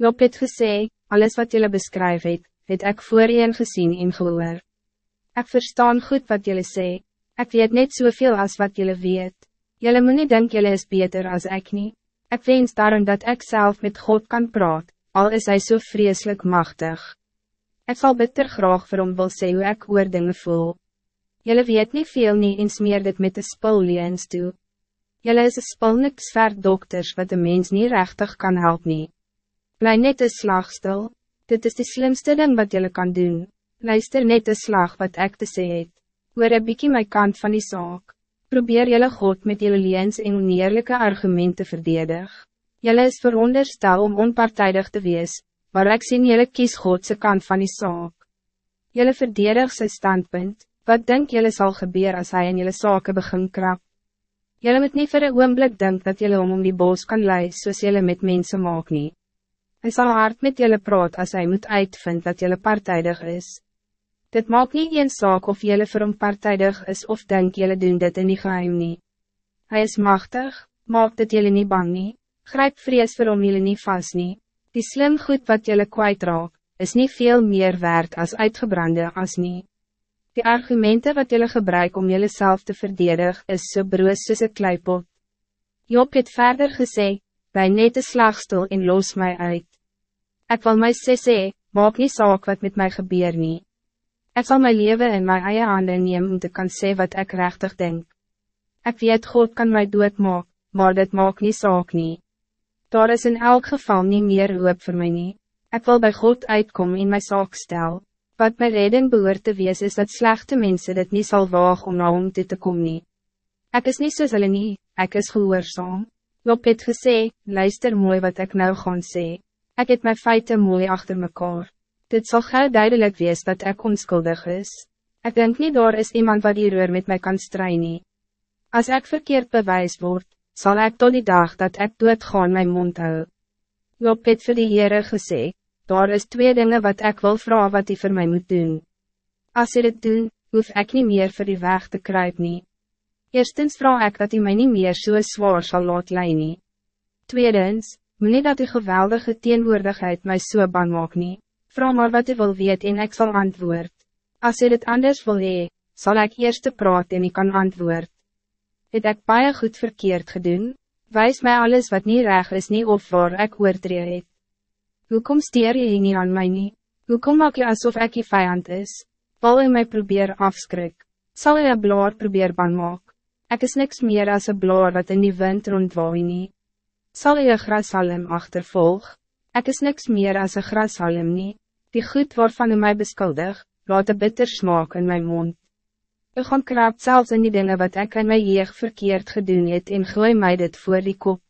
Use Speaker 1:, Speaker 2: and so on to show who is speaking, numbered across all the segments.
Speaker 1: Job het gesê, alles wat jullie beskryf het, het ek voorheen gezien en gehoor. Ek verstaan goed wat jullie sê, ek weet net soveel als wat jullie weet. Jullie moet niet denken jullie is beter als ik niet. Ik wens daarom dat ik zelf met God kan praten, al is hij zo so vreselijk machtig. Ik zal bitter graag vir hom wil sê hoe ek oor dinge voel. Julle weet niet veel nie en smeer dit met de spulleens toe. Julle is een spul niks ver dokters wat de mens niet rechtig kan helpen. Bly net een slag stil, dit is de slimste ding wat julle kan doen. Luister net een slag wat ek te sê het. Hoor een bykie my kant van die zaak. Probeer julle God met julle leens en oneerlijke argumenten verdedig. Julle is veronderstel om onpartijdig te wees, maar ik sien jullie kies Godse kant van die saak. Jullie verdedig sy standpunt, wat denk jullie zal gebeuren als hij in jullie zaken begin krap? Jullie moet niet voor een oomblik denk dat jullie om om die boos kan leiden soos jullie met mensen maak nie. Hij zal hard met jullie praat als hij moet uitvind dat jullie partijdig is. Dit maakt niet een zaak of jullie voor hem partijdig is of denk jullie doen dit in die geheim nie. Hij is machtig, maakt het jullie niet bang nie, grijp vrees vir om jullie niet vast nie. Die slim goed wat jullie kwijtraak, is niet veel meer waard als uitgebrande as nie. Die argumenten wat jullie gebruik om jullie zelf te verdedigen, is so broos soos een kleipot. Job het verder gesê, bij net een slagstel en los mij uit. Ik wil my sê sê, maak nie saak wat met mij gebeur nie. Ek sal my leven in my eie handen neem om te kan sê wat ik rechtig denk. Ik weet God kan mij doodmaak, maar dit maak nie saak nie. Daar is in elk geval niet meer hoop voor mij niet. Ik wil bij God uitkomen in mijn zaak stel. Wat mijn redding behoort te wees is dat slechte mensen dit niet zal wagen om naar om dit te komen. Ik is niet soos hulle nie, ek is gehoorzaam. Job het gesê, luister mooi wat ik nou gaan sê. Ik het mijn feiten mooi achter mekaar. Dit zal gauw duidelijk wees dat ik onschuldig is. Ik denk niet door is iemand wat die reur met mij kan strijden. Als ik verkeerd bewijs word, zal ik tot die dag dat ik doet gaan mijn mond hou. Job het vir die Heere gesê, daar is twee dingen wat ik wil vragen wat hij voor mij moet doen. Als hij dit doen, hoef ik niet meer voor die weg te kruipen. Eerstens vraag ik dat hij mij niet meer zo so zwaar zal laat lei nie. Tweedens, moet niet dat die geweldige teenwoordigheid mij zo so bang maak nie. Vraag maar wat hij wil weet en ik zal antwoord. Als hij dit anders wil hee, zal ik eerst praten en ik kan antwoord het ek baie goed verkeerd gedoen, wijs mij alles wat niet reg is nie of waar ek oortree het. Hoekom steer jy nie aan my nie? Hoekom maak jy alsof ek je vijand is? Wil jy my probeer afskrik? Sal jy een blaar probeer bang maak? Ek is niks meer als een blaar wat in die wind rondwaai nie. Sal jy een grashalm achtervolg? Ek is niks meer als een grashalm nie. Die goed waarvan u mij beskuldig, laat een bitter smaak in mijn mond. Ik gaan krap zelfs in die dingen wat ik in mijn jeugd verkeerd gedoen het en gooi mij dit voor die kop.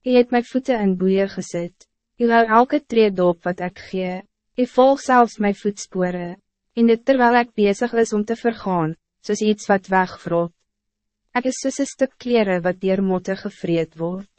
Speaker 1: Je het mijn voeten in boeien gezet. Je hou elke treed op wat ik gee. Je volg zelfs mijn voetsporen. In dit terwijl ik bezig is om te vergaan, soos iets wat wegvrot. Ik is soos een stuk kleren wat dier motte gevreed wordt.